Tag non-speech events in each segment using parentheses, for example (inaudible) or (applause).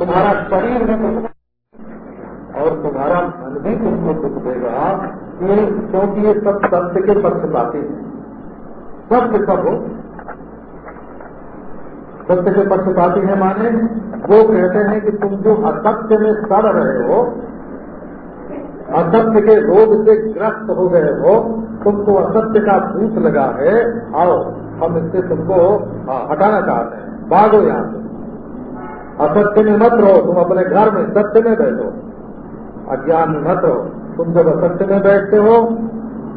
तुम्हारा शरीर भी दुख और तुम्हारा मन भी तुमको दुख देगा। क्योंकि ये सब सत्य के पक्षपाती हैं। सत्य सब हो। सत्य के पक्षपाती है माने, वो कहते हैं कि तुम जो असत्य में सड़ रहे हो, असत्य के रोग से ग्रस्त हो गए हो, तुमको असत्य का भूत लगा है, आओ, हम इससे तुमको हटाना चाहते हैं। भागो यहाँ से। असत्य में मत रहो, तुम अपने घर में सत्य में बैठो। अज्ञान में मत रहो, तुम जब असत्य में बैठते हो,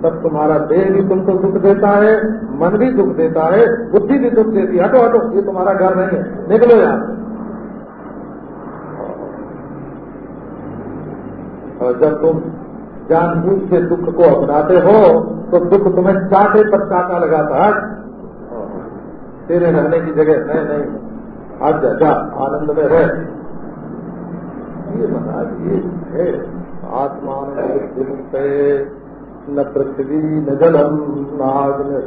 तब तुम्हारा देह भी तुमको दुख देता है, मन भी दुख देता है, बुद्धि भी दुख देती है। हटो हटो, ये तुम्हारा घर नहीं है, निकलो यहाँ और जब तुम जानबूझ के दुख को अपनाते हो तो दुख तुम्हें चाटे पर चाटा लगाता है। तेरे रहने की जगह नहीं नहीं। आज जा आनंद में रह ये बता ये है। आत्मान विमुक्त न पृथ्वी, न जलम, न आग्न,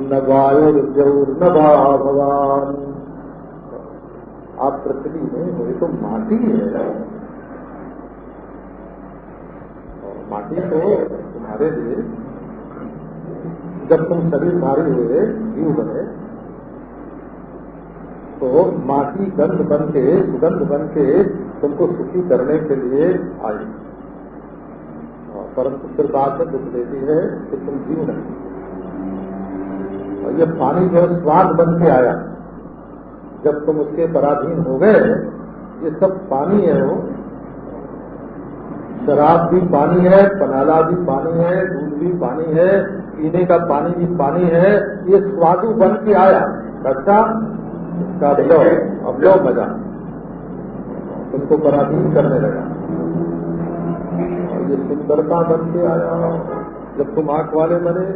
न न भगवान आप पृथ्वी हो तो माटी है। माटी तो तुम्हारे लिए, जब तुम शरीर भारी हुए, जीव बने तो माटी गंध बन के सुगंध बन के तुमको सुखी करने के लिए आई परंतु फिर बाद में दुख देती है कि तुम जीव नहीं। और ये पानी जो स्वाद बन के आया। जब तुम उसके पराधीन हो गए, ये सब पानी है वो। शराब भी पानी है, पनाला भी पानी है, दूध भी पानी है, पीने का पानी भी पानी है, ये स्वादु बन के आया। अच्छा लो अब लो मज़ा। तुमको पराधीन करने लगा। और ये सुंदरता बन के आया। जब तुम आँख वाले बने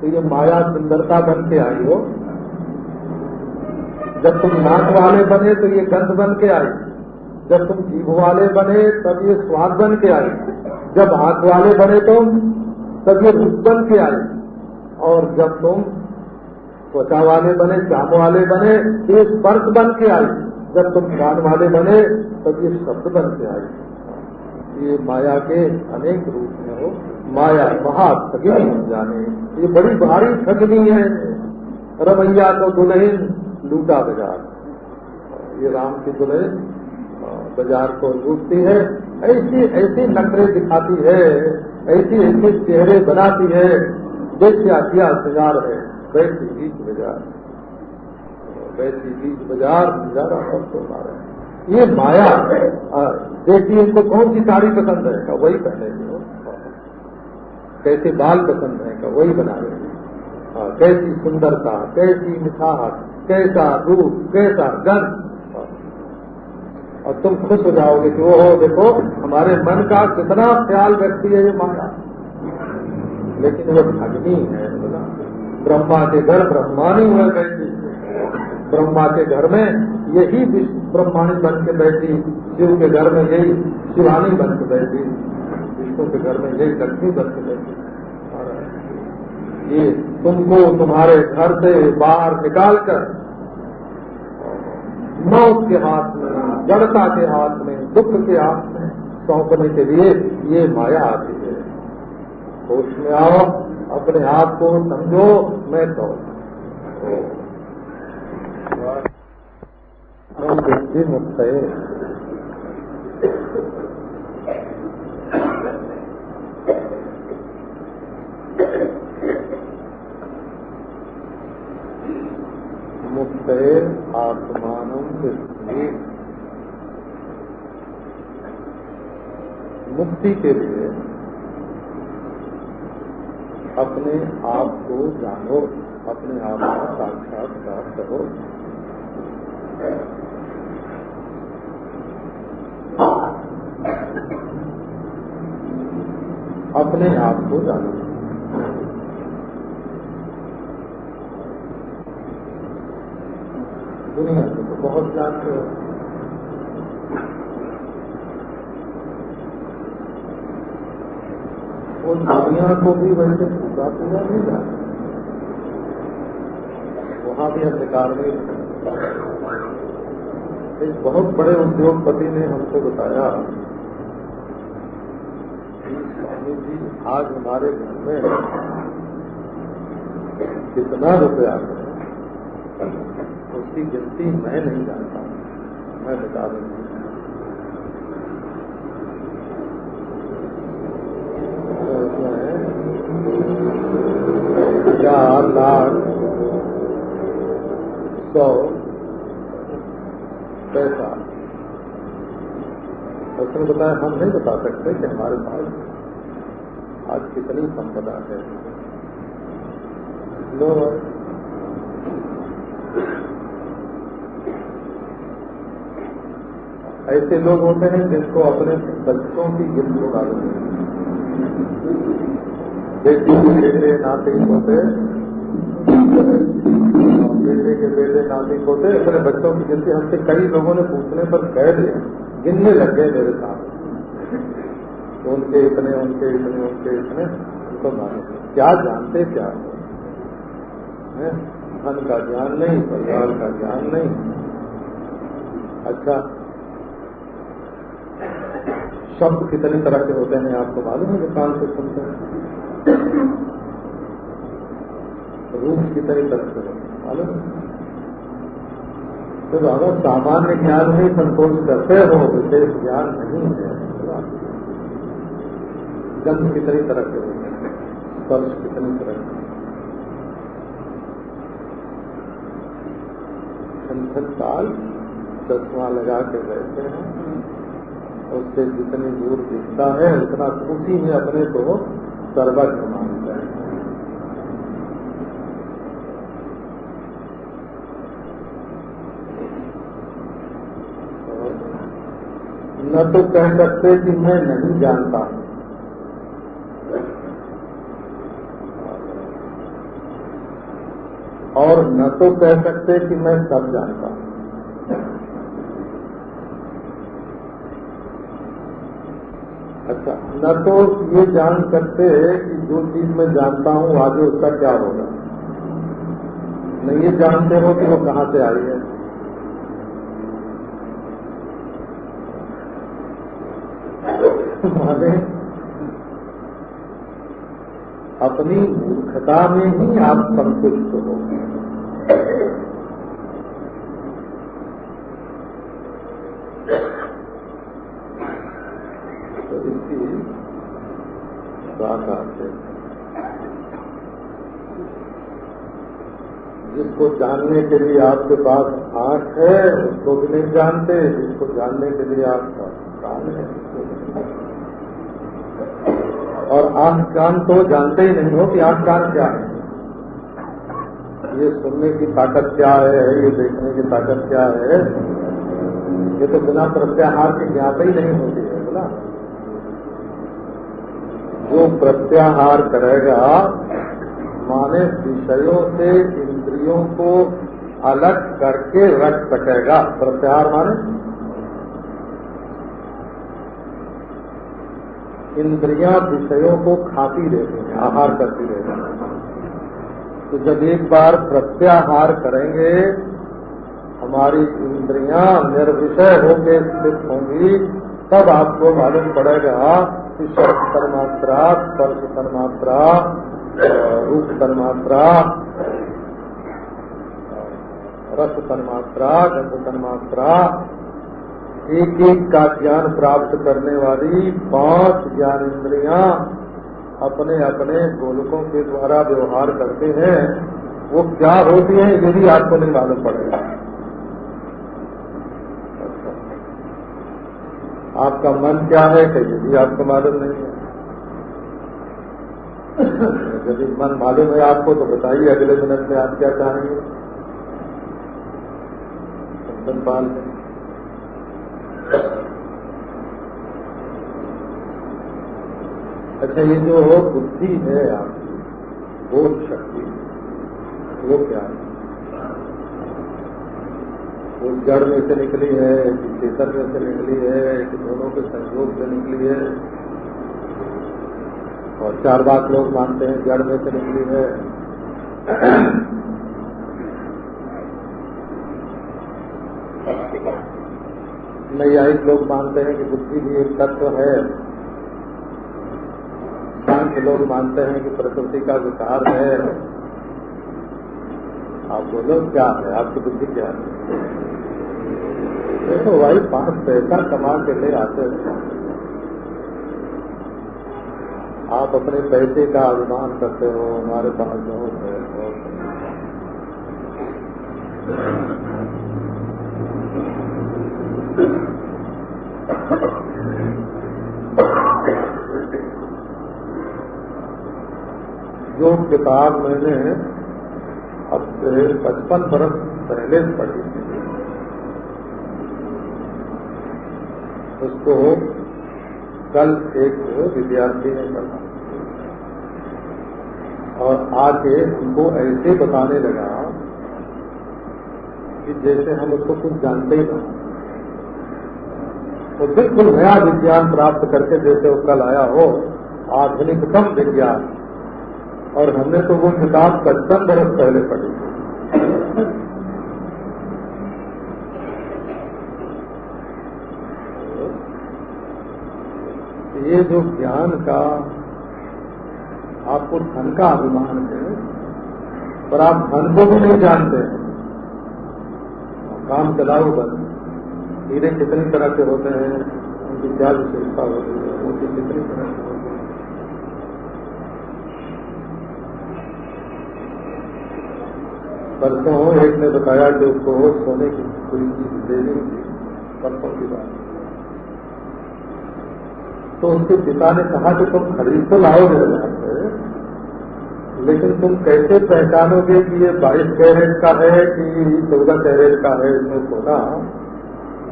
तो ये माया सुंदरता बन के आई हो जब तुम नाक वाले बने तो ये गंध बन के आई। जब तुम जीभ वाले बने, तब ये स्वाद बन के आई। जब हाथ वाले बने तुम, तब ये रूप बन के आई। और जब तुम त्वचा वाले बने चाम वाले बने तो ये स्पर्श बन के आए। जब तुम कान वाले बने, तब ये शब्द बन के आए। ये माया के अनेक रूप में हो माया महा ठगनी जाने। ये बड़ी भारी ठगनी है। रमैया को दुल्हन लूटा बाज़ार। ये राम की दुल्हन बाज़ार को लूटती है। ऐसी ऐसी नखरे दिखाती है। ऐसी ऐसी चेहरे बनाती है। जैसे आज्ञा बाज़ार है। वैसी बीच बाज़ार। वैसी बीच बाज़ार नज़ारा सब तो रहे ये माया देखिए इनको कौन सी साड़ी पसंद है? का वही पहने हो कैसे बाल पसंद है? का वही बना रहे कैसी सुंदरता, कैसी मिठास, कैसा रूप, कैसा गंध और तुम खुश हो जाओगे कि, ओहो, देखो, हमारे मन का कितना ख्याल व्यक्ति है, ये माया। लेकिन वो भगनी है ब्रह्मा के घर ब्रह्मानी हुए बैठी। ब्रह्मा के घर में यही ब्रह्मानी बन के बैठी, शिव के घर में यही शिवानी बन के बैठी, विष्णु के घर में यही लक्ष्मी बन के बैठी। ये तुमको तुम्हारे घर से बाहर निकाल कर मौत के हाथ में, जड़ता के हाथ में, दुख के हाथ में सौंपने के लिए ये माया आती है। होश में आओ। अपने आप को समझो मैं तो मुक्त मुक्त आत्मान मुक्ति के लिए अपने आप को जानो, अपने आप का साक्षात्कार करो। अपने आप को जानो। दुनिया में तो बहुत जानते हो। उस दुनिया को भी वैसे पूरा पूरा नहीं जानते वहाँ भी अंधकार में एक बहुत बड़े उद्योगपति ने हमको बताया कि स्वामी जी, आज हमारे घर में कितना रुपया है? उसकी गिनती मैं नहीं जानता। मैं बता दूँगी। लाख सौ पैसा उसने बताया, हम नहीं बता सकते कि हमारे पास आज कितनी संपदा है। लो ऐसे लोग होते हैं जिनको अपने बच्चों की गिनती मालूम है बेटी के बेटे नाते होते बेटे के बेटे नाती होते अपने बच्चों की गिनती हमसे कई लोगों ने पूछने पर कह दिया गिनने लग गए मेरे साथ उनके इतने उनके इतने उनके इतने उनको माने क्या जानते क्या धन का ज्ञान नहीं परिवार का ज्ञान नहीं अच्छा। शब्द कितने तरह के होते हैं आपको मालूम है? दुकान से सुनते हैं। रूप कितनी तरह से मालूम? तो बाबा, सामान्य ज्ञान में संतोष करते हो, विशेष ज्ञान नहीं है। गंध कितनी तरह के स्पर्श कितनी तरह के काल चश्मा लगा के बैठे हैं। उससे जितनी दूर दिखता है, उतना खुशी में अपने को सर्वज्ञ मानते हैं। न तो कह सकते कि मैं नहीं जानता। और न तो कह सकते कि मैं सब जानता अच्छा न तो ये जान सकते कि जो चीज़ मैं जानता हूँ, आगे उसका क्या होगा। न ये जानते हो कि वो कहाँ से आई है। माने, अपनी मूर्खता में ही आप संतुष्ट हो तो इसकी बात आते जिसको जानने के लिए आपके पास आँख है, उसको भी नहीं जानते जिसको जानने के लिए आपका कान है। और आँख कान तो जानते ही नहीं हो कि आँख कान क्या है। ये सुनने की ताकत क्या है, ये देखने की ताकत क्या है, ये तो बिना प्रत्याहार के ज्ञात ही नहीं होती है बोला जो प्रत्याहार करेगा माने विषयों से इंद्रियों को अलग करके रख सकेगा। प्रत्याहार माने? इंद्रियाँ विषयों को खाती रहती हैं, आहार करती रहती तो जब एक बार प्रत्याहार करेंगे, हमारी इंद्रियाँ निर्विषय होकर स्थित होंगी, तब आपको मालूम पड़ेगा कि शब्द तन्मात्रा स्पर्श तन्मात्रा रूप तन्मात्रा, रस तन्मात्रा, गंध तन्मात्रा, एक एक का ज्ञान प्राप्त करने वाली पाँच ज्ञान इंद्रिया अपने अपने गोलकों के द्वारा व्यवहार करते हैं, वो क्या होती है, ये भी आपको नहीं मालूम पड़ेगा। आपका मन क्या है कि ये भी आपको मालूम नहीं है। यदि मन मालूम है आपको तो बताइए अगले मिनट में आप क्या चाहेंगे। पाल है। अच्छा ये जो हो बुद्धि है आपकी, बोध शक्ति, वो क्या है? वो जड़ में से निकली है, कि चेतन में से निकली है, कि दोनों के संयोग से निकली है। और चार बात लोग मानते हैं, जड़ में निकली है। नैयायिक लोग मानते हैं कि बुद्धि भी एक तत्व है। सांख्य लोग मानते हैं कि प्रकृति का विकार है। आप बोलो, क्या है? आपकी बुद्धि क्या है? देखो भाई, पाँच पैसा कमा के ले आते हैं। आप अपने पैसे का अभिमान करते हो, हमारे पास बहुत है। जो किताब मैंने अब से पचपन बरस पहले पढ़ी थी, उसको कल एक विद्यार्थी ने पढ़ा और आके हमको ऐसे बताने लगा कि जैसे हम उसको कुछ जानते ही नहीं तो बिल्कुल नया विज्ञान प्राप्त करके जैसे वो कल आया हो आधुनिकतम विज्ञान। और हमने तो वो किताब पचपन बरस पहले पढ़ी ये जो ज्ञान का आपको धन का अभिमान है, पर आप धन को भी नहीं जानते। काम चलाओ बस। हीरे कितनी तरह के होते हैं, उनकी क्या विशेषता होती है, उनकी कितनी तरह के होते हैं। परसों एक ने बताया कि उसको सोने की पूरी चीज़ देनी थी परसों की बात। तो उनके पिता ने कहा कि तुम खरीद तो लाओगे यहाँ से, लेकिन तुम कैसे पहचानोगे कि ये बाईस कैरेट का है कि चौदह कैरेट का है? इसमें सोना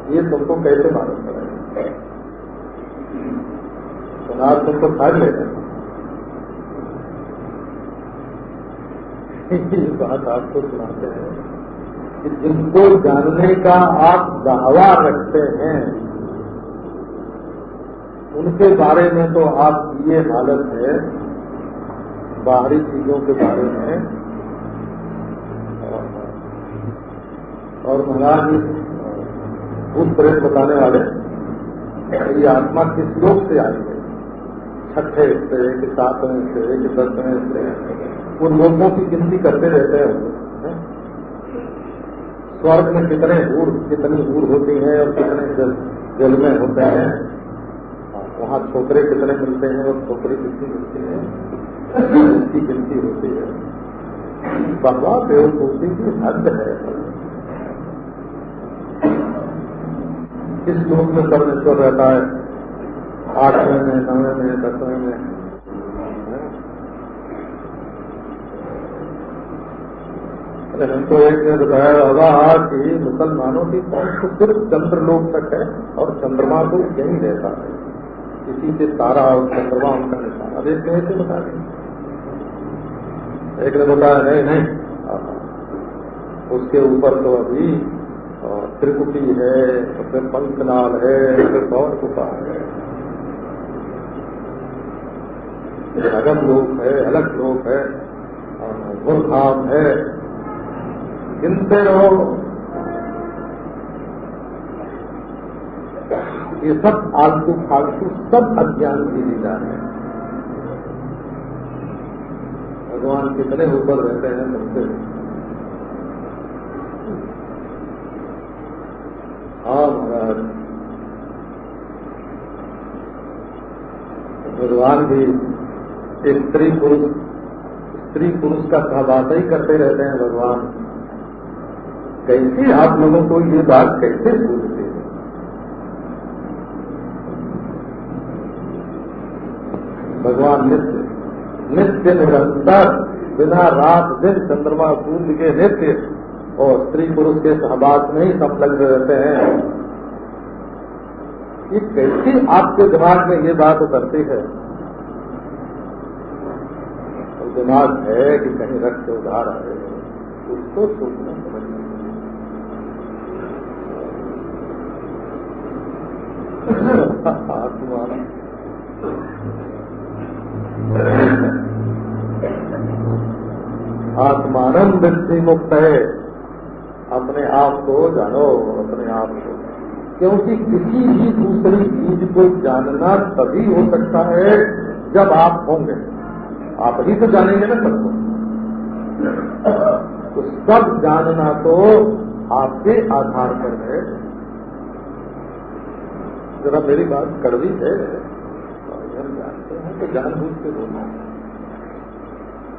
ये तुमको कैसे मालूम पड़ेगा सोनार तुमको खा लेना ये बात आपको सुनाते हैं कि जिनको जानने का आप दावा रखते हैं उनके बारे में तो आप ये हालत है, बाहरी चीज़ों के बारे में। और महाराज भूत प्रेत बताने वाले, ये आत्मा किस लोक से आई है? छठे से कि सातवें से कि दसवें से। उन लोगों की गिनती करते रहते हैं। स्वर्ग में कितने दूर, कितनी दूर होती हैं और कितने जल में होते हैं। वहाँ छोकरे कितने मिलते हैं और छोकरी कितनी मिलती है? उसकी गिनती होती है। बाबा बेवकूफ़ी की हद है। किस लोक में परमेश्वर रहता है। आठवें में, नवे में, दसवें में। हमको एक ने बताया होगा कि मुसलमानों की पहुँच सिर्फ़ चंद्रलोक तक है और चंद्रमा को यही रहता है। इसी से तारा और चंद्रमा उनका निशान। अब एक ऐसे बता दें। एक ने बताया नहीं नहीं। उसके ऊपर तो अभी त्रिकुटी है फिर पंचनाल है फिर पवन गुफा है। अगम लोक है, अलग लोक है गुरधाम है। गिनते रहो। ये सब आलतू फालतू सब अज्ञान की लीला है। भगवान कितने ऊपर रहते हैं सबसे हाँ महाराज। भगवान भी स्त्री पुरुष स्त्री पुरुष का सहवास ही करते रहते हैं भगवान। कैसे आप लोगों को ये बात कैसे पूछते हैं भगवान नित्य नित्य निरंतर बिना रात दिन चंद्रमा सूर्य के नित्य, और स्त्री पुरुष के सहवास में ही संलग्न रहते हैं। ये कैसे आपके दिमाग में ये बात उतरती है? तो दिमाग है कि कहीं के उधार आए, उसको सोचना समझना। (laughs) आत्मा। आत्मानंद वृद्धि मुक्त है। अपने आप को जानो अपने आप को। क्योंकि किसी भी दूसरी चीज़ को जानना तभी हो सकता है जब आप होंगे। आप ही तो जानेंगे ना सबको। तो सब जानना तो आपके आधार पर है। जरा मेरी बात कड़वी है। हम जानते हैं तो जानबूझ के बोलना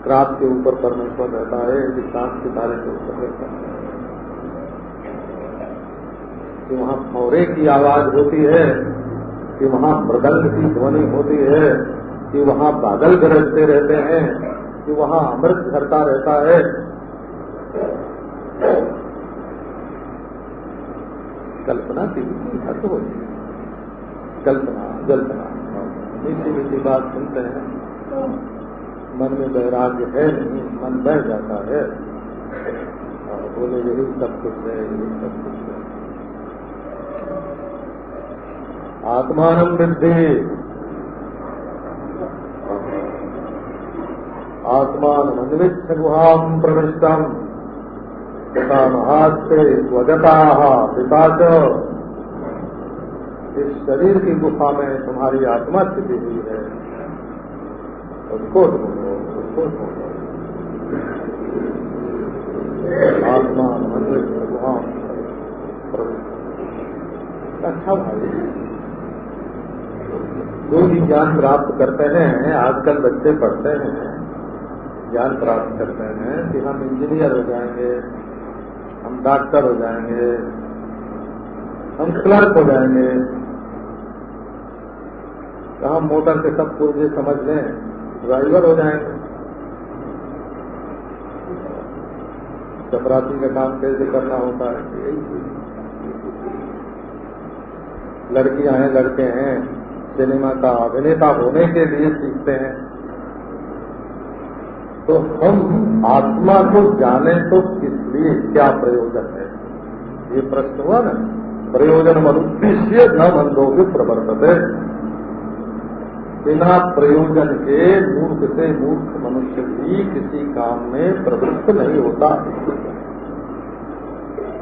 रात के ऊपर परमेश्वर रहता है विश्रांत सितारे के ऊपर रहता है। कि वहाँ फौरे की आवाज़ होती है, कि वहाँ मृदंग की ध्वनि होती है, कि वहाँ बादल गरजते रहते हैं, कि वहाँ अमृत झरता रहता है। कल्पना की हद हो। कल्पना, जल्पना। मीठी मीठी बात सुनते हैं। मन में वैराग्य है नहीं, मन बह जाता है। और बोले, यही सब कुछ है, यही सब कुछ है। आत्मान वृद्धि। गुहाम प्रविष्टम तथा महास्ते स्वगता पिता इस शरीर की गुफा में तुम्हारी आत्मा स्थिति हुई है। उसको उसको आत्मा अन्विच्छ गुहाम अच्छा भाई। जो भी ज्ञान प्राप्त करते हैं, आजकल बच्चे पढ़ते हैं, ज्ञान प्राप्त करते हैं कि हम इंजीनियर हो जाएँगे, हम डॉक्टर हो जाएँगे, हम क्लर्क हो जाएँगे। तो हम मोटर के सब पुर्जे समझ लें। ड्राइवर हो जाएँगे चपरासी का काम कैसे करना होता है? लड़कियाँ हैं लड़के हैं, सिनेमा का अभिनेता होने के लिए सीखते हैं। तो हम आत्मा को जाने तो किस लिए क्या प्रयोजन है? ये प्रश्न हुआ ना। प्रयोजन मनुष्य न बंधोगे प्रवर्तते। बिना प्रयोजन के मूर्ख से मूर्ख मनुष्य भी किसी काम में प्रवृत्त नहीं होता।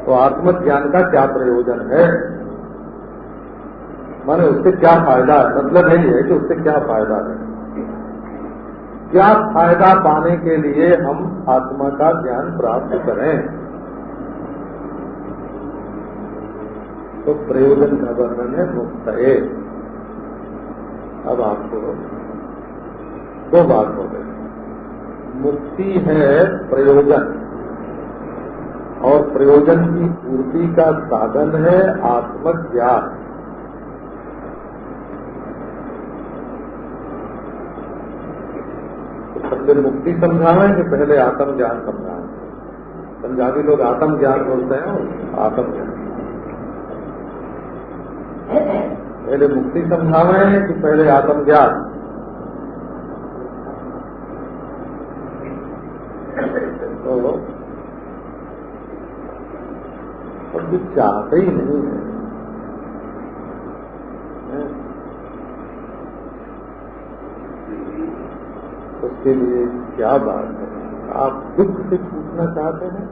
तो आत्मज्ञान का क्या प्रयोजन है? माने उससे क्या फ़ायदा? है मतलब है कि उससे क्या फ़ायदा है? क्या फ़ायदा पाने के लिए हम आत्मा का ज्ञान प्राप्त करें? तो प्रयोजन का वर्णन है मुक्त अब आपको दो बात हो गई। मुक्ति है प्रयोजन। और प्रयोजन की पूर्ति का साधन है आत्मज्ञान। पहले मुक्ति समझावे कि पहले आत्म ज्ञान समझावे पंजाबी लोग आत्म ज्ञान बोलते हैं आत्म ज्ञान पहले मुक्ति समझावे कि पहले आत्म ज्ञान तो और चाहते ही नहीं है। उसके लिए क्या बात है आप दुख से पूछना चाहते हैं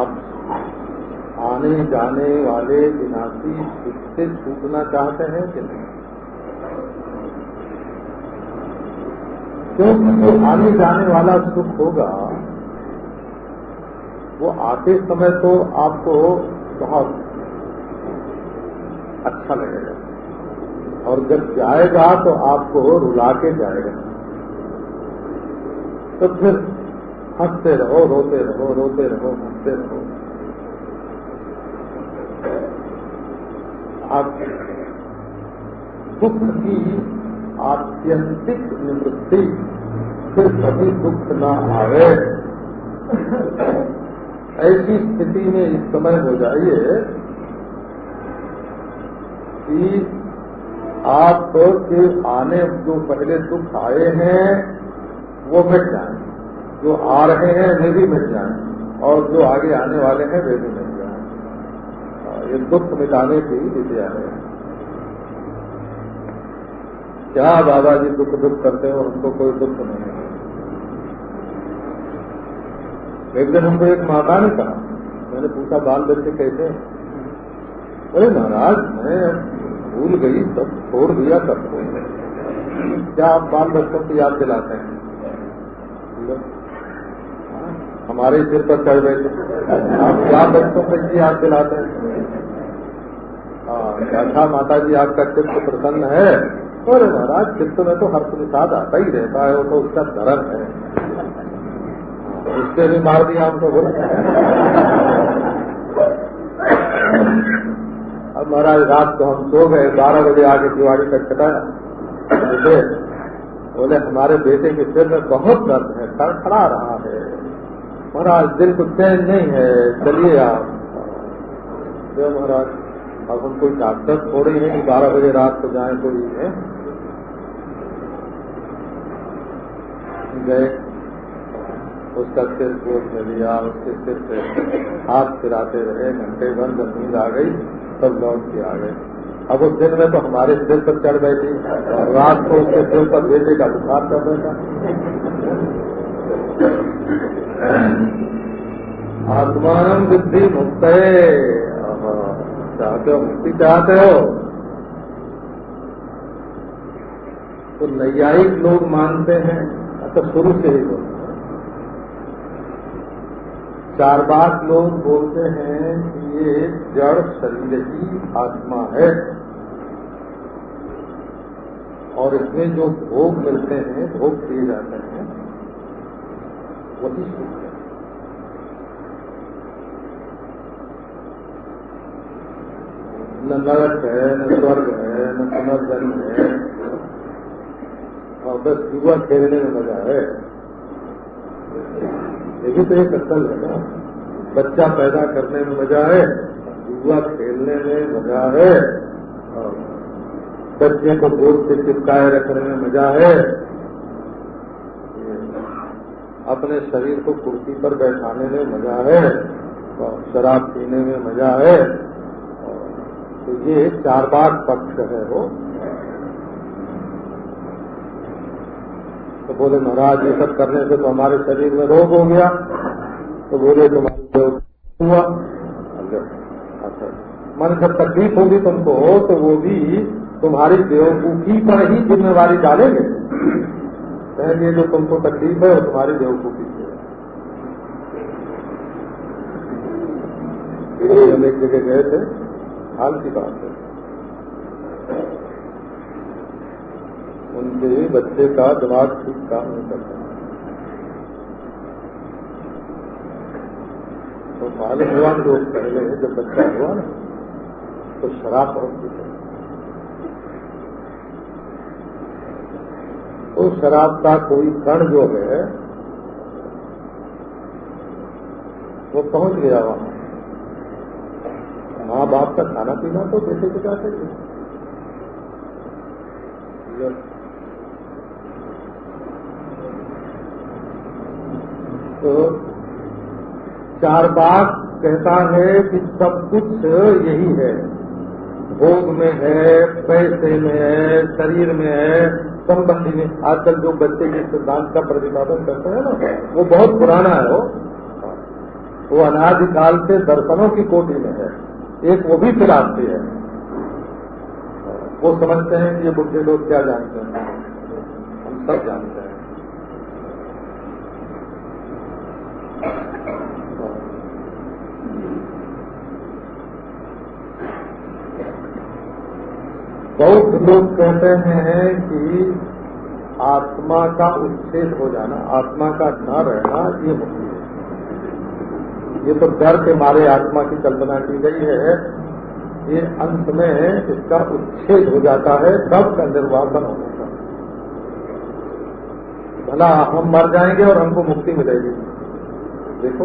आप आने जाने वाले विनाशी सुख से छूटना चाहते हैं कि नहीं? क्योंकि जो आने, जाने वाला सुख होगा, वो आते समय तो आपको बहुत अच्छा लगेगा। और जब जाएगा तो आपको रुला के जाएगा। तो फिर हँसते रहो, रोते रहो रोते रहो, हँसते रहो। आप दुख की आत्यंतिक निवृत्ति, फिर कभी दुख न आवे ऐसी स्थिति में इस समय हो जाइए कि आप के आने जो पहले दुख आए हैं, वो मिट जाए। जो आ रहे हैं, वे भी मिट जाए। और जो आगे आने वाले हैं, वे भी मिट दुख मिटाने की विद्या है क्या बाबा जी दुख दुख करते हो, उनको कोई दुख नहीं है। एक दिन हमको एक माता ने कहा, मैंने पूछा, बाल बच्चे कैसे अरे महाराज, मैं भूल गई, सब छोड़ दिया सबको क्या आप बाल बच्चों को याद दिलाते हैं? हमारे सिर पर चढ़ बैठे आप क्या बच्चों को याद दिलाते हैं? हाँ था माता जी आपका चित्त प्रसन्न है? और महाराज, चित्त में तो हर प्रसाद आता ही रहता है, वो तो उसका धर्म है। उससे भी मार दिया हमको बोला। अब महाराज, रात को हम सो गए, बारह बजे आके दिवाली तक कटाया बोले हमारे बेटे के सिर में बहुत दर्द है खड़ा रहा है। महाराज, दिल को चैन नहीं है। चलिए आप। जो महाराज, अब हम कोई डॉक्टर थोड़े हैं कि बारह बजे रात को जाए कोई है। गए। उसका सिर गोद में लिया, उसके सिर से हाथ फिराते रहे, घंटे भर जब नींद आ गई तब लौट के आ गए। अब उस दिन में तो हमारे सिर पर चढ़ बैठी। रात को उसके सिर पर बेटे का बुखार कर बैठा। आत्मान बुद्धि मुक्त चाहते हो मुक्ति चाहते हो? तो नैयायिक लोग मानते हैं अच्छा शुरू से ही बोलते चार बात लोग बोलते हैं कि ये जड़ शरीर की आत्मा है। और इसमें जो भोग मिलते हैं, भोग किए जाते हैं वही सुख है। न नरक है, न स्वर्ग है, न पुनर्जन्म है। और बस युवा खेलने में मज़ा है। ये भी तो एक अक्ल है ना। बच्चा पैदा करने में मज़ा है युवा खेलने में मज़ा है। और बच्चे को गोद से चिपकाए रखने में मज़ा है। अपने शरीर को कुर्सी पर बैठाने में मज़ा है, और शराब पीने में मज़ा है। तो ये चार बार पक्ष है वो। तो बोले, महाराज, ये सब करने से तो हमारे शरीर में रोग हो गया। तो बोले, तुम्हारे हुआ। अच्छा। मन जब तकलीफ़ होगी तुमको तो वो भी तुम्हारी बेवकूफ़ी पर ही जिम्मेवारी डालेंगे। कहेंगे जो तुमको तकलीफ़ है, वो तुम्हारी बेवकूफ़ी से एक जगह गए थे, हाल की बात है। उनके बच्चे का दिमाग ठीक काम नहीं करता। तो मालूम हुआ जो पहले जब बच्चा हुआ ना तो शराब बहुत पीते तो शराब का कोई कण जो है, वो पहुँच गया वहाँ। माँ बाप का खाना पीना तो बेटे के जाते थे। तो चार बात कहता है कि सब कुछ यही है। भोग में है, पैसे में है, शरीर में है संबंधी में, आजकल जो बच्चे के सिद्धांत का प्रतिपादन करते हैं ना, वो बहुत पुराना है वो। वो अनादिकाल से दर्शनों की कोटि में है। एक वो भी फिलासफी है। वो समझते हैं कि ये बुद्धि लोग क्या जानते हैं। हम सब जानते हैं। बहुत लोग कहते हैं कि आत्मा का उच्छेद हो जाना, आत्मा का न रहना, ये मुक्ति है। ये तो डर के मारे आत्मा की कल्पना की गई है। ये अंत में इसका उच्छेद हो जाता है, तब का निर्वासन होने का भला हम मर जाएँगे और हमको मुक्ति मिलेगी। देखो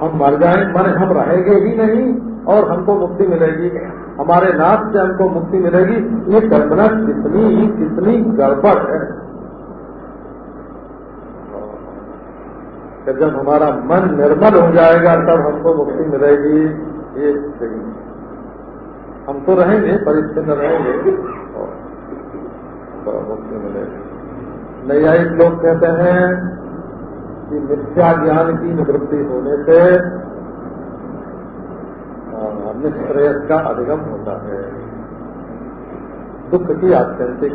हम मर जाएँगे मन हम रहेंगे ही नहीं। और हमको मुक्ति मिलेगी। हमारे नाथ से हमको मुक्ति मिलेगी। ये कल्पना कितनी कितनी गड़बड़ है। कि जब हमारा मन निर्मल हो जाएगा, तब हमको मुक्ति मिलेगी। ये हम तो रहेंगे में रहेंगे। तो मुक्ति मिलेगी। नैयायिक लोग कहते हैं कि मिथ्या ज्ञान की निवृत्ति होने से निष्प्रयस का अधिगम होता है। दुख की आत्यंतिक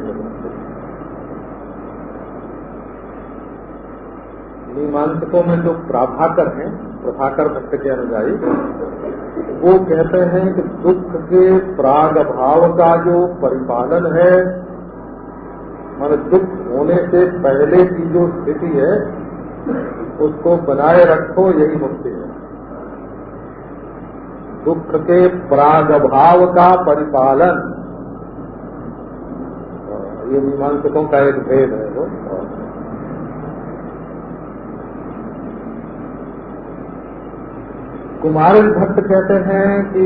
मीमांसकों में जो प्राभाकर हैं, प्रभाकर भक्त के अनुजाई वो कहते हैं कि दुख के प्राग भाव का जो परिपालन है, मान दुख होने से पहले की जो स्थिति है, उसको बनाए रखो, यही मुक्ति है। दुख के प्राग भाव का परिपालन। ये मीमांसकों का एक भेद है वो। कुमार भट्ट कहते हैं कि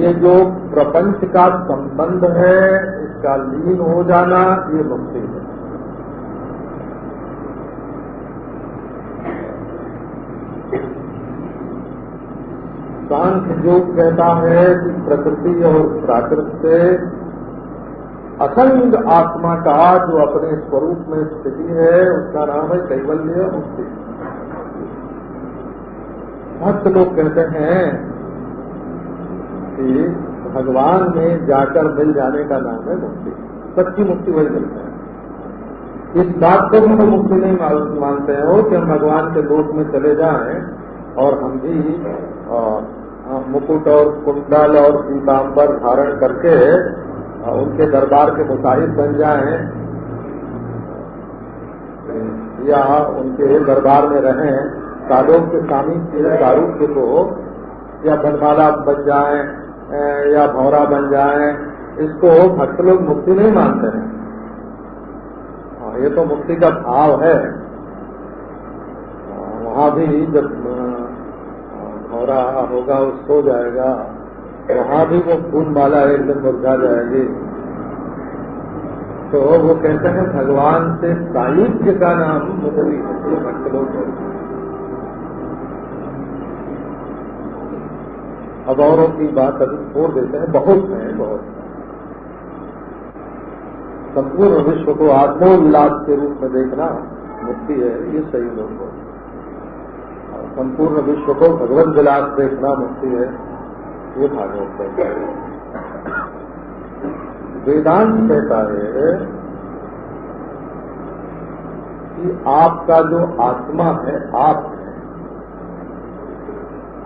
ये जो प्रपंच का संबंध है, इसका लीन हो जाना ये मुक्ति है। सांख्य जो कहता है कि प्रकृति और प्राकृत से असंग आत्मा का जो अपने स्वरूप में स्थिति है, उसका नाम है कैवल्य मुक्ति। भक्त लोग कहते हैं कि भगवान में जाकर मिल जाने का नाम है मुक्ति। सच्ची मुक्ति वही मिलता है। इस बात को हम मुक्ति नहीं मानते हो कि हम भगवान के लोक में चले जाएँ और हम भी मुकुट और कुंडल और पीताम्बर धारण करके उनके दरबार के मुसाहिब बन जाएँ। या उनके दरबार में रहें सालों के स्वामी के दारूद्य को या बनमाला बन जाए या भौरा बन जाए इसको भक्त लोग मुक्ति नहीं मानते हैं। हाँ, ये तो मुक्ति का भाव है वहाँ भी जब भौरा होगा, वो सो जाएगा। वहाँ भी वो फूल माला एक दिन मुरझा जाएगी। तो वो कहते हैं, भगवान से साहित्य का नाम मुक्ति है भक्त लोग अब औरों की बात अभी छोड़ देते हैं, बहुत है, बहुत। संपूर्ण विश्व को आत्मोल्लास के रूप में देखना मुक्ति है, ये सही लोग संपूर्ण विश्व को भगवत विलास देखना मुक्ति है, ये भागवत कहता है। वेदांत कहता है कि आपका जो आत्मा है, आप है।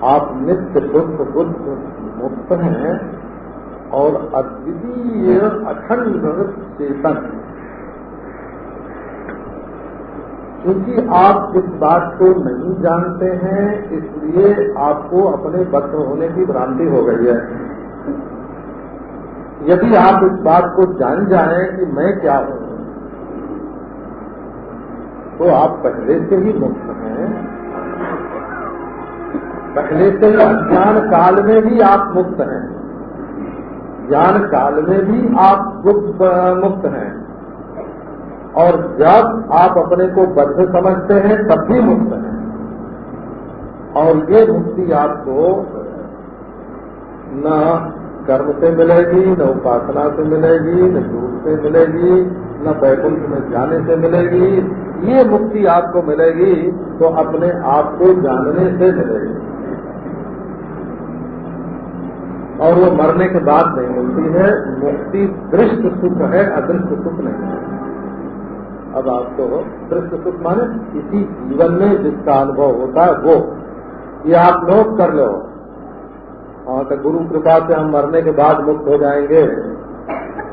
आप नित्य शुद्ध, बुद्ध मुक्त हैं और अद्वितीय अखंड चेतन क्योंकि आप इस बात को नहीं जानते हैं, इसलिए आपको अपने बद्ध होने की भ्रांति हो गई है। यदि आप इस बात को जान जाएँ कि मैं क्या हूँ तो आप पहले से ही मुक्त हैं। पहले से ज्ञान काल में भी आप मुक्त हैं। ज्ञान काल में भी आप गुप्त मुक्त हैं। और जब आप अपने को बद्ध समझते हैं, तब भी मुक्त हैं। और ये मुक्ति आपको न कर्म से मिलेगी, न उपासना से मिलेगी, न दूर से मिलेगी, न बैकुंठ में जाने से मिलेगी। ये मुक्ति आपको मिलेगी तो अपने आप को जानने से मिलेगी। और वो मरने के बाद नहीं मिलती है। मुक्ति दृष्ट सुख है, अदृष्ट सुख नहीं है। अब आपको दृष्ट सुख माने, इसी जीवन में जिसका अनुभव होता है, वो। ये आप नोट कर लो। हाँ तो गुरु कृपा से हम मरने के बाद मुक्त हो जाएँगे।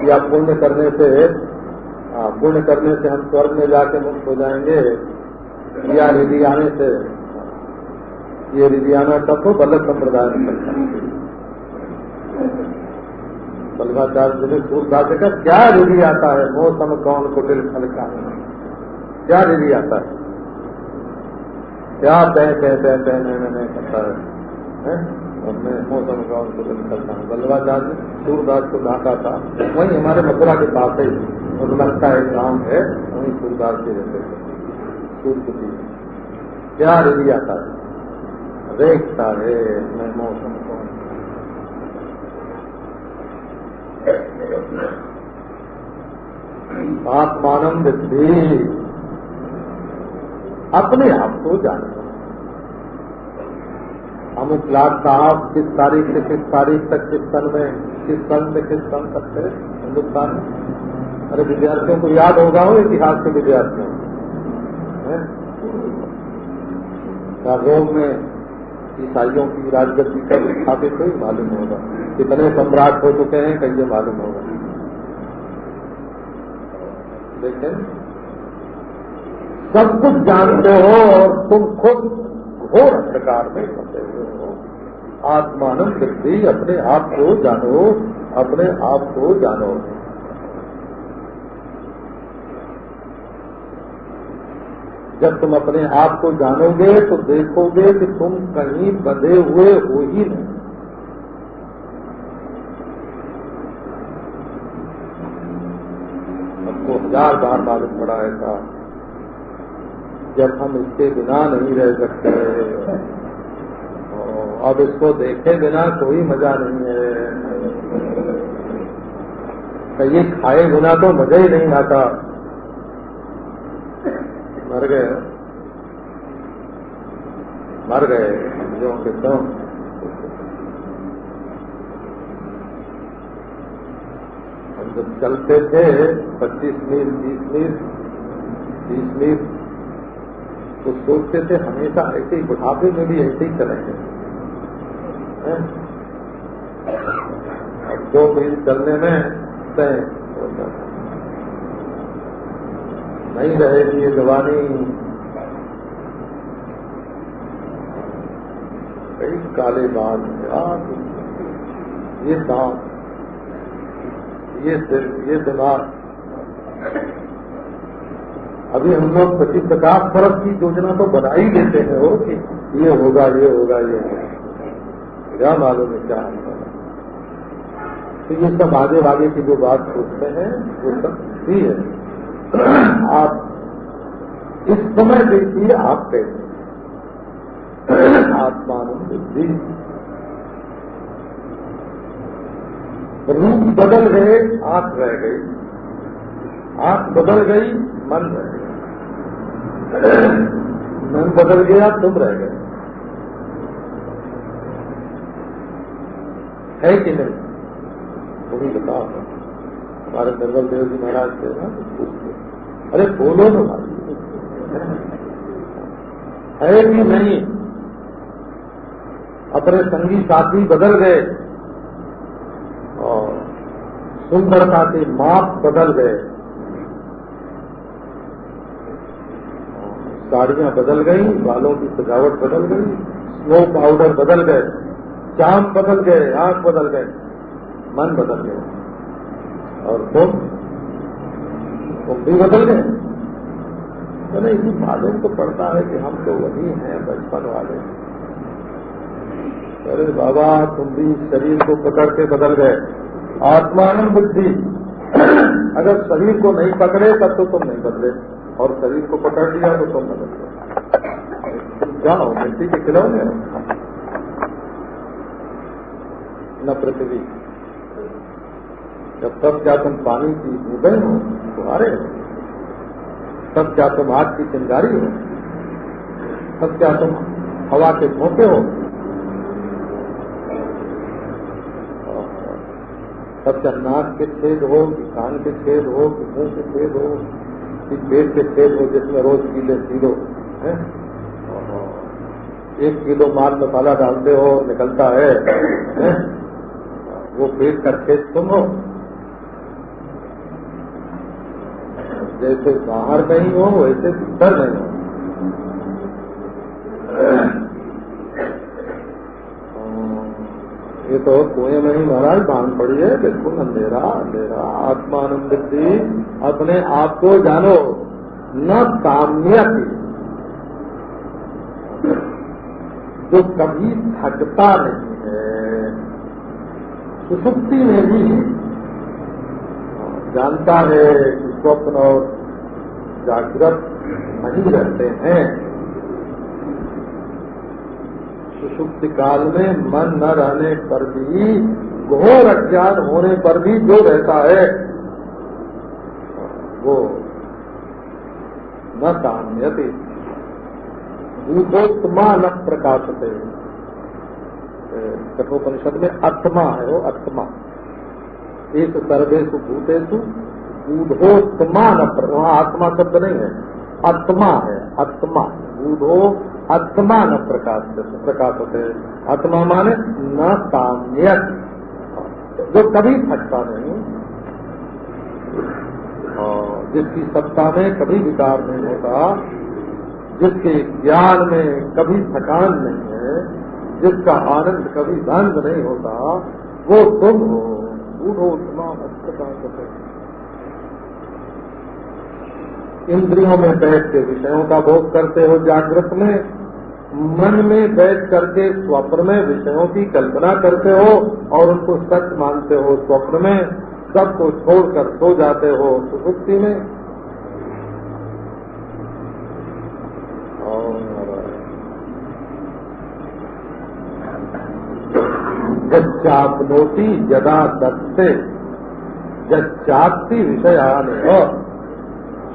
या पुण्य करने से पुण्य करने से हम स्वर्ग में जाके मुक्त हो जाएँगे। या रिधि आने से। ये रिधि आना तो बल्लभ संप्रदाय में चलता बल्लभाचार्य जी ने सूरदास का क्या रिधि आता है? मौसम कौन कुटिल फल का क्या रिधि आता है? क्या तय तय तय तय, नहीं नहीं करता है। हमने मौसम कौन कुटिल फल का बल्लभाचार्य सूरदास को डाका था। वही हमारे मथुरा के पास ही मुदलक एक गाँव है, वही सूरदास जी रहते थे। सूर्य क्या रिधि आता है? रेखता है, मैं मौसम कौन आत्मान विद्धि। अपने आप को जानो। अमुक लाख साहब किस तारीख से किस तारीख तक किस सन में, किस सन से किस सन तक थे हिंदुस्तान में? अरे विद्यार्थियों को याद होगा हो इतिहास के विद्यार्थियों रोम में ईसाइयों की, राजगद्दी कब स्थापित हुई मालूम होगा। कितने सम्राट हो चुके हैं, कहीं मालूम होगा। लेकिन सब कुछ जानते हो और तुम खुद घोर अंधकार में फंसे हुए आत्मानंद व्यक्ति अपने आप को जानो, अपने आप को जानो। जब तुम अपने आप को जानोगे तो देखोगे कि तुम कहीं बंधे हुए हो ही नहीं। हमको हज़ार बार मालूम पड़ा ऐसा। जब हम इसके बिना नहीं रह सकते। अब इसको देखे बिना कोई मज़ा नहीं है। ये खाए बिना तो मज़ा ही नहीं आता। मर गए। मर गए। जो के तो हम जब चलते थे, पच्चीस मील बीस मील, तीस मील तो सोचते थे हमेशा ऐसे ही बुढ़ापे में भी ऐसे ही चलेंगे। अब दो मील चलने में तय नहीं रहेगी ये जवानी। कई काले बाल ये दांत ये सिर, ये दिमाग। अभी हम लोग पच्चीस पचास बरस की योजना तो बना ही लेते हैं वो कि ये होगा ये होगा ये होगा। क्या मालूम है क्या तो ये सब आगे आगे की जो बात सोचते हैं, वो सब ही है। आप, इस समय देखिए आप कैसे आत्मानंद बुद्धि रूप बदल गए, आँख रह गई। आँख बदल गई, मन रह गया। मन बदल गया, तुम रह गए। है कि नहीं? वो भी बताओ। हमारे निर्मल देव जी महाराज थे ना पूछते। अरे बोलो भाई। है कि नहीं? अपने संगी साथी बदल गए और सुंदरता के माप बदल गए। साड़ियाँ बदल गई, बालों की सजावट बदल गई स्नो पाउडर बदल गए चाम बदल गए, आँख बदल गए, मन बदल गए। और तुम तुम भी बदल गए मैंने इसी मालूम तो पड़ता है कि हम तो वही हैं, बचपन वाले। अरे, बाबा, तुम भी शरीर को पकड़ के बदल गए। आत्मान बुद्धि। अगर शरीर को नहीं पकड़े, तब तो तुम नहीं बदले। और शरीर को पकड़ लिया तो तुम बदल गए। जाओ, मिट्टी के खिलौने। न पृथ्वी। जब तब क्या तुम पानी की उदय हो तुम्हारे तब क्या तुम आग की चिंगारी हो। तब क्या तुम हवा के झोंके हो। तब क्या नाक के छेद हो कि कान के छेद हो कि मुँह के छेद हो कि पेट के छेद हो जिसमें रोज किले किलो है। एक किलो माल मसाला डालते हो निकलता है, है? वो पेट का खेत तुम हो। जैसे बाहर नहीं हो, वैसे भीतर नहीं हो। ये तो कुएँ में ही महाराज बाँध पड़ी है, बिल्कुल अंधेरा अंधेरा आत्मानंद अपने आप को जानो, न काम्य जो कभी थकता नहीं है, सुसुप्ति में भी जानता है कि स्वप्न और जागृत नहीं रहते हैं। सुषुप्त काल में मन न रहने पर भी, घोर अज्ञान होने पर भी जो रहता है, वो न काम्यते भूतोत्मा न प्रकाशते। कठोपनिषद में आत्मा है वो आत्मा। एक सर्वेशु भूतेषु बूढ़ोत्मा न वहाँ आत्मा शब्द नहीं है। आत्मा है, आत्मा। बूढ़ो आत्मा न प्रकाश प्रकाश होते आत्मा माने न साम्यक जो कभी थकता नहीं जिसकी सत्ता में कभी विकार नहीं होता, जिसके ज्ञान में कभी थकान नहीं है, जिसका आनंद कभी भंग नहीं होता, वो तुम हो। बूढ़ो तमाम प्रकाश इंद्रियों में बैठ के, विषयों का भोग करते हो जागृत में, मन में बैठ करके स्वप्न में विषयों की कल्पना करते हो और उनको सच मानते हो स्वप्न में सबको छोड़कर सो जाते हो सुसुप्ति में। जच्चापनोती यदा दत्ते जच्चाप्ति विषयान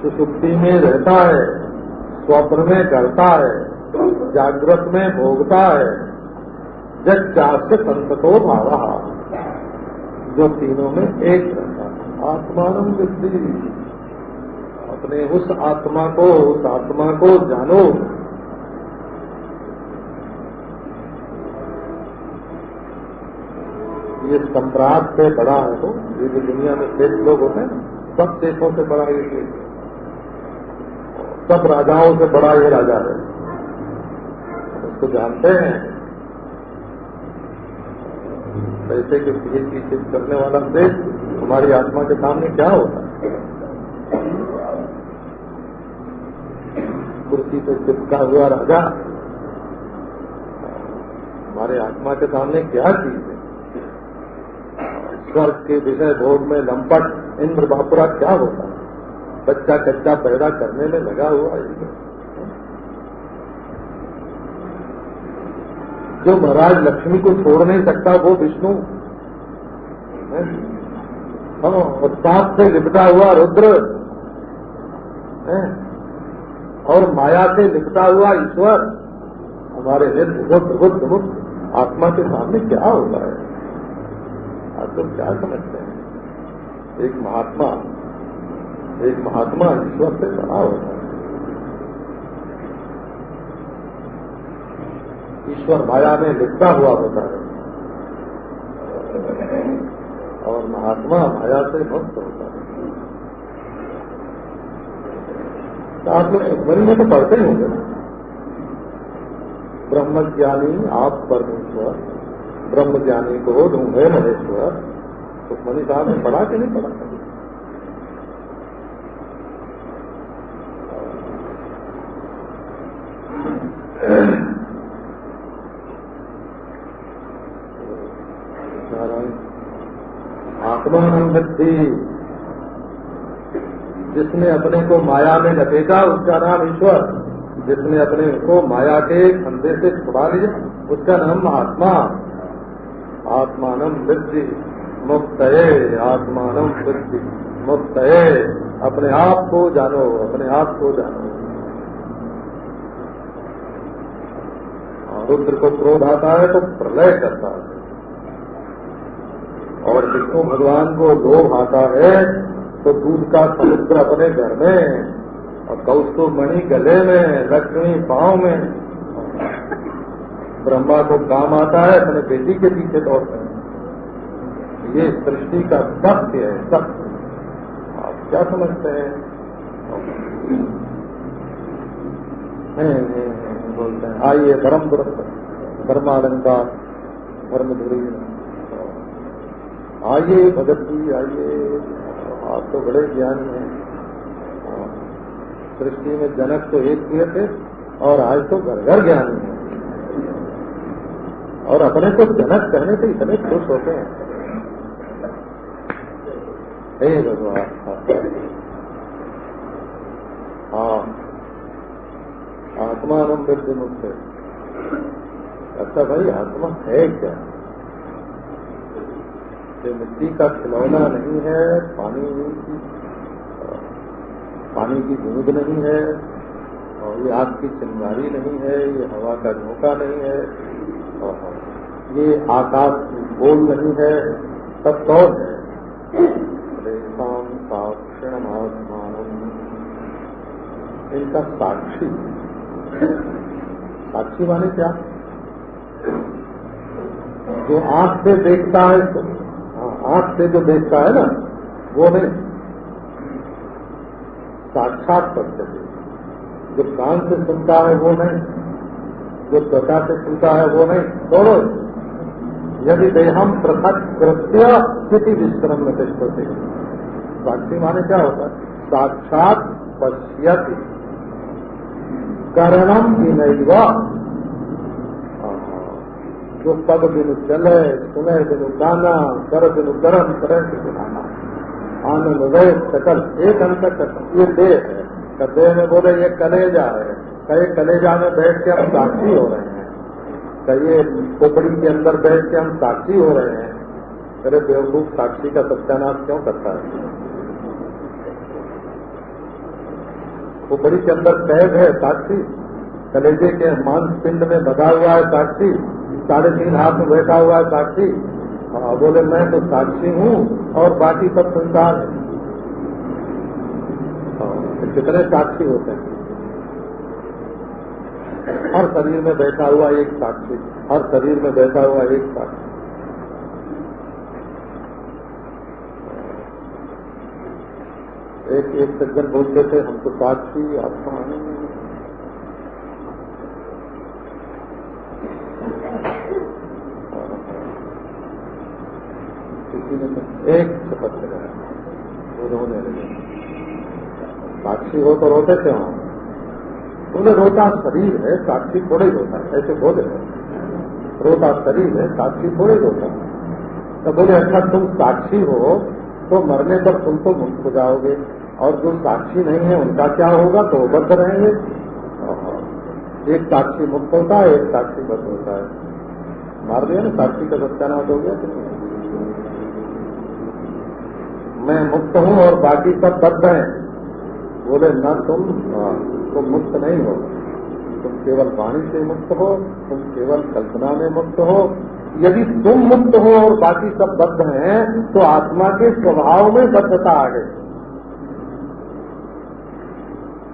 सुसुप्ति में रहता है, स्वप्न में करता है, जागृत में भोगता है। जच्चास्य संततो भाव, जो तीनों में एक रहता है। आत्मान विद्धि। अपने उस आत्मा को, उस आत्मा को जानो। ये सम्राट से बड़ा है तो ये दुनिया में शेष लोग होते हैं, सब देशों से बड़ा ये शेष सब राजाओं से बड़ा ये राजा है। उसको जानते हैं। पैसे के पीछे चित करने वाला देश हमारी आत्मा के सामने क्या होता है? कुर्सी पे चिपका हुआ राजा हमारे आत्मा के सामने क्या चीज़ है? स्वर्ग के विषय भोग में लंपट, इंद्र बापुरा क्या होता है? बच्चा कच्चा पैदा करने में लगा हुआ है। जो महाराज लक्ष्मी को छोड़ नहीं सकता, वो विष्णु। और से लिपटा हुआ रुद्र। और माया से लिपटा हुआ ईश्वर। हमारे बुद्ध बुद्ध बुद्ध। आत्मा के सामने क्या होता है? आप लोग क्या समझते हैं? एक महात्मा एक महात्मा ईश्वर से बड़ा होता है ईश्वर माया में लिखता हुआ होता है। और महात्मा माया से मुक्त होता है। तो आप लोग सुखमरी में तो पढ़ते ही होंगे। ब्रह्मज्ञानी आप परमेश्वर ब्रह्म ज्ञानी को ढूंढे महेश्वर। सुखमनी साहब ने पढ़ा कि नहीं पढ़ा आत्मानंदी जिसने अपने को माया में लपेटा, उसका नाम ईश्वर। जिसने अपने को माया के खंधे से छुड़ा लिया, उसका नाम महात्मा। आत्मान वृद्धि मुक्त आत्मान वृद्धि मुक्त अपने आप को जानो, अपने आप को जानो। रुद्र को क्रोध आता है तो प्रलय करता है। और जिसको भगवान को लोभ आता है तो दूध का समुद्र अपने घर में और कौस्तु मणि गले में, लक्ष्मी पाँव में। ब्रह्मा को काम आता है, अपने बेटी के पीछे दौड़ते हैं। ये सृष्टि का सत्य है, सत्य। आप क्या समझते हैं? बोलते हैं। आइए, धर्म दुरस्त। धर्मालंकार, धर्म धुरी आइए, भगत जी, आइए। आप तो बड़े ज्ञानी हैं। सृष्टि में जनक तो एक किए थे और आज तो घर घर ज्ञानी है। और अपने को जनक कहने से इतने खुश होते हैं। हे भगवान हाँ। आत्मान वृद्धि मुक्त अच्छा भाई, आत्मा है क्या? ये मिट्टी का खिलौना नहीं है, पानी की पानी की बूंद नहीं है, और ये आग की चिंगारी नहीं है, ये हवा का झोंका नहीं है ये आकाश बोल नहीं है, सब कौन है? इनका साक्षी। साक्षी माने क्या? जो आँख से देखता है तो आँख से जो देखता है ना, वो नहीं साक्षात सत्य जो कान से सुनता है वो नहीं जो त्वचा से सुनता है वो नहीं दोनों यदि देहम पृथक कृत्य स्थिति विश्रम में तिष्ठते साक्षी माने क्या होता है? साक्षात पश्यति। करणम की नहीं जो पग बिनु चले, सुने बिनु गाना कर बिनु गरम करे बिनाना आनंद वय सकल, एक अंत ये देह है। कदे में बोले, ये कलेजा है। कई कलेजा में बैठ के हम साक्षी हो रहे हैं। कई खोपड़ी के अंदर बैठ के हम साक्षी हो रहे हैं। अरे बेवकूफ़ साक्षी का सत्यानाश क्यों करता है? खोपड़ी के अंदर कैद है साक्षी। कलेजे के मांस पिंड में बधा हुआ है साक्षी साढ़े तीन हाथ में बैठा हुआ है साक्षी। हाँ, बोले मैं तो साक्षी हूँ और बाकी सब संसार है। तो कितने साक्षी होते हैं? हर शरीर में बैठा हुआ एक साक्षी हर शरीर में बैठा हुआ एक साक्षी। एक एक सज्जन बोलते थे हम तो साक्षी आत्मा एक शपथ लगाया रोने लगे साक्षी हो तो रोते क्यों? बोले रोता शरीर है, साक्षी थोड़े ही रोता है। ऐसे बोले। रोता शरीर है, साक्षी थोड़े रोता तो बोले अच्छा तुम साक्षी हो तो मरने पर तुम तो मुक्त हो जाओगे और जो साक्षी नहीं है, उनका क्या होगा? तो वो बद्ध रहेंगे। एक साक्षी मुक्त होता है, एक साक्षी बद्ध होता है। मार दिया ना, साक्षी का सत्यानाश हो गया। मैं मुक्त हूँ और बाकी सब बद्ध हैं। बोले, न तुम तुम मुक्त नहीं हो। तुम केवल वाणी से मुक्त हो, तुम केवल कल्पना में मुक्त हो। यदि तुम मुक्त हो और बाकी सब बद्ध हैं तो आत्मा के स्वभाव में बद्धता आ गई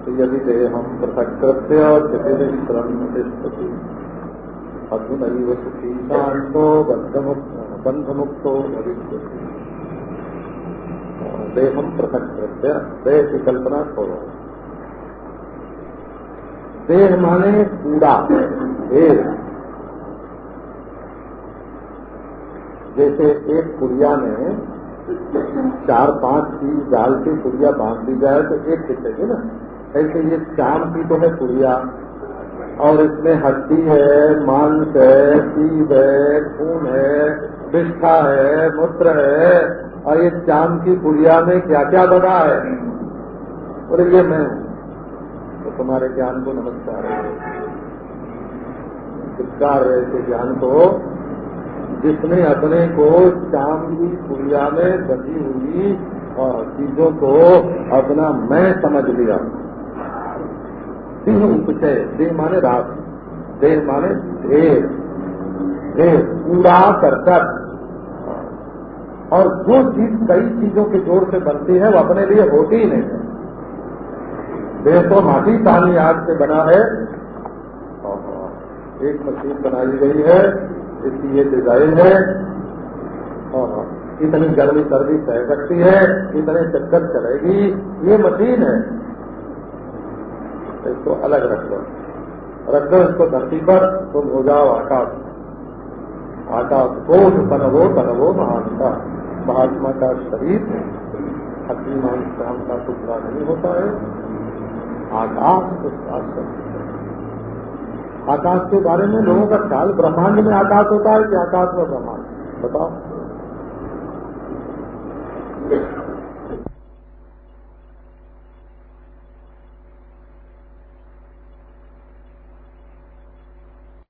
तो यदि दे हम पृथक कृत्य श्रम तिष्ठती। अधुन सुखी शांतो बंध मुक्तो भविष्य देहम पृथक कृत्य देह की कल्पना छोड़ो। देह माने कूड़ा। देह। जैसे एक पुड़िया में चार पाँच चीज़ डाल के पुड़िया बाँध दी जाए तो एक टिकेगी ना? ऐसे ये चाँद की तो है पुड़िया और इसमें हड्डी है, मांस है पीब है, खून है विष्ठा है, मूत्र है, और ये चाँद की पुड़िया में क्या क्या बना है? और ये मैं तो तुम्हारे ज्ञान को नमस्कार चित्कार ऐसे ज्ञान को, जिसने अपने को चाँद की पुड़िया में बची हुई, और चीज़ों को अपना मैं समझ लिया। सिंह उपचय देह माने रात देह माने ढेर ढेर कूड़ा करकट और जो चीज़ कई चीज़ों के ज़ोर से बनती है, वो अपने लिए होती ही नहीं है। देश तो माटी पानी आग से बना है। एक मशीन बनाई गई है, इसकी ये डिज़ाइन है। इतनी गर्मी सर्दी सह सकती है, इतने चक्कर चलेगी। ये मशीन है। इसको अलग रख। दो रख दो इसको धरती पर तुम हो जाओ आकाश। आकाश कोट बनवो तनवो महानता महात्मा का शरीर अग्निमान श्याम का टुकड़ा नहीं होता है। आकाश उसका आकाश के बारे में लोगों का ख्याल ब्रह्मांड में आकाश होता है कि आकाश में ब्रह्मांड? बताओ।